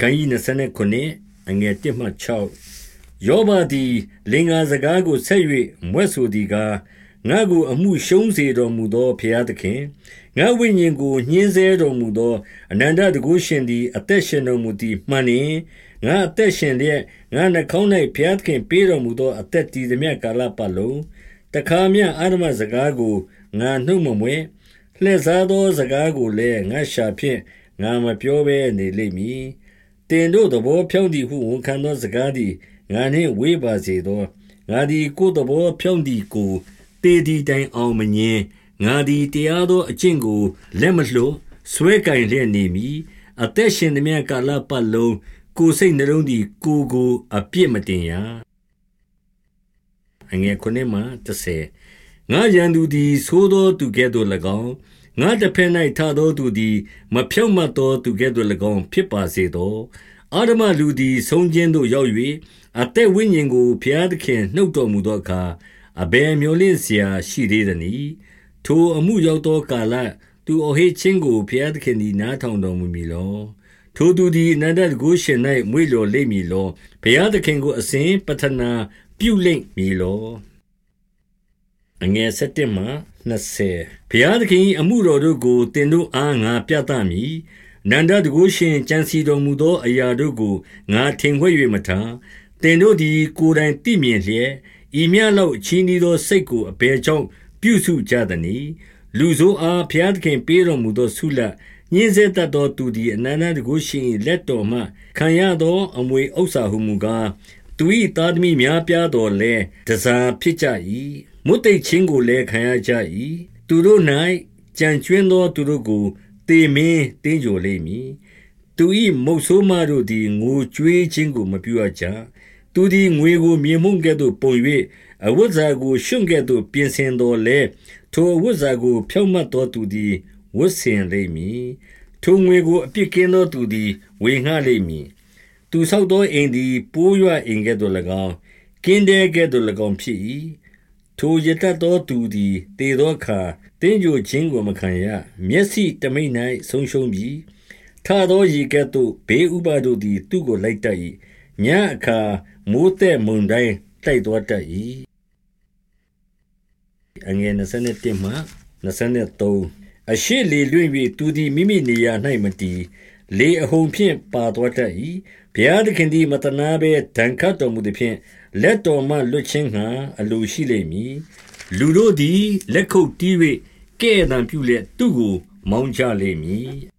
ခန်းကြီး29အငယ်1မှ6ယောဘသည်လင်္ကာစကားကိုဆက်၍မွဲ့ဆိုသည်ကားငါကိုအမှုရှုံးစေတော်မူသောဘုရားသခင်ငါဝိညာဉ်ကိုညှင်းဆဲတော်မူသောအနန္တတကုရှင်သည်အသက်ရှင်တော်မူသည်မှန်နေငါအသက်ရှင်လျက်ငါနှကောင်း၌ဘုရားသခင်ပေးတော်မူသောအသက်တည်သည်မြတ်ကာလပတ်လုံးတခါမြအာရမစကားကိုငါနှုတ်မမွဲလှည့်စားသောစကားကိုလည်းငါရှာဖြင့်ငါမပြောဘဲနေလိမ့်မည် တင်တို့သဘောဖြောင်းသည်ဟုဝန်ခံသောစကားသည်ငါနှင့်ဝေးပါစေသောငါသည်ကိုယ်သဘောဖြောင်းသည်ကိုတေဒီတိုင်အောင်မငင်းငါသည်တရားသောအကျင့်ကိုလက်မလွတ်ဆွဲကင်လျက်နေမည်အသက်ရှင်သည်မြတ်ကာလပတ်လုံးကိုယ်စိတ်နှလုံးသည်ကိုယ်ကိုအပြစ်မတင်ရအငယ်ခုနှစ်မှ30ငါရန်သူသည်သိုးသောသူကဲ့သို့၎င်း ငါတဖက်၌ထသောသူသည် မဖြောင့်မတ်သောသူကဲ့သို့၎င်း ဖြစ်ပါစေသော။အဓမ္မလူသည် ဆုံးခြင်းသို့ရောက်၍အသက်ဝိညာဉ်ကို ဘုရားသခင်နှုတ်တော်မူသောအခါ၊အဘယ်မြော်လင့်စရာရှိသေးသနည်း။ထိုအမှုရောက်သောကာလ၊သူအော်ဟစ်ခြင်းကို ဘုရားသခင်သည် နားထောင်တော်မူမည်လော။ထိုသူသည် အနန္တတန်ခိုးရှင်၌မွေ့လျော်လိမ့်မည်လော။ဘုရားသခင်ကို အစဉ်ပဌနာပြုလိမ့်မည်လော။ အငယ်7မှ20ဘုရားသခင်၏အမှုတော်တို့ကိုတင်တို့အားငါပြသမည်နန္ဒတကုရှင်ကြံစီတော်မူသော အရာတို့ကိုငါထင်ခွက်၍မထားတင်တို့သည်ကိုယ်တိုင်သိမြင်လျက်ဤမြလောက်အချင်းဒီသောစိတ်ကိုအဘယ်ကြောင့်ပြုစုကြသနည်းလူဆိုးအားဘုရားသခင်ပေးတော်မူသောဆုလတ်ညင်းစေတတ်သောသူသည်အနန္တတကုရှင်လက်တော်မှခံရသောအမွေဥစ္စာဟုမူကား သူ၏သားသမီးများပြားတော်လဲတစားဖြစ်ကြ၏မွတ်သိချင်းကိုလည်းခံရကြ၏သူတို့၌ကြံကျွင်းသောသူတို့ကိုတေမင်းတင်းကြိုလိမ့်မည်သူ၏မုတ်ဆိုးမတို့သည်ငိုကြွေးခြင်းကိုမပြုရကြသူသည်ငွေကိုမြေမှုန့်ကဲ့သို့ပုံ၍အဝတ်စာကိုရှုံ့ကဲ့သို့ပြင်ဆင်တော်လဲထိုအဝတ်စာကိုဖြောက်မှတ်သောသူသည်ဝတ်ဆင်လိမ့်မည်ထိုငွေကိုအပြစ်ကင်းသောသူသည်ဝေငှလိမ့်မည် သူဆောက်သောအိမ်သည် ပိုးရွအိမ်ကဲ့သို့၎င်း ကင်းတဲကဲ့သို့၎င်းဖြစ်၏ထိုရတတ်သောသူသည်တေသောအခါတင်းကြိုခြင်းကို မခံရ မျက်စိတမိတ်၌ဆုံးရှုံးပြီးထသောရေကဲ့သို့ ဘေးဥပါတို့သည် သူ့ကိုလိုက်တတ်၏ညအခါ မိုးတဲ့မုန်တိုင်း တိုက်သွားတတ်၏အငယ်27မှ23အရှိလေလွင့်၍သူသည် မိမိနေရာ၌မတည် လေအဟုန်ဖြင့်ပါသွားတတ်၏ဘုရားသခင်သည်မတနာဘဲဒဏ်ခတ်တော်မူသည်ဖြင့်လက်တော်မှလွတ်ခြင်းဟံအလိုရှိလိမ့်မည်လူတို့သည်လက်ခုပ်တီး၍ကဲ့ရဲ့တံပြုလျက်သူ့ကိုမောင်းကြလိမ့်မည်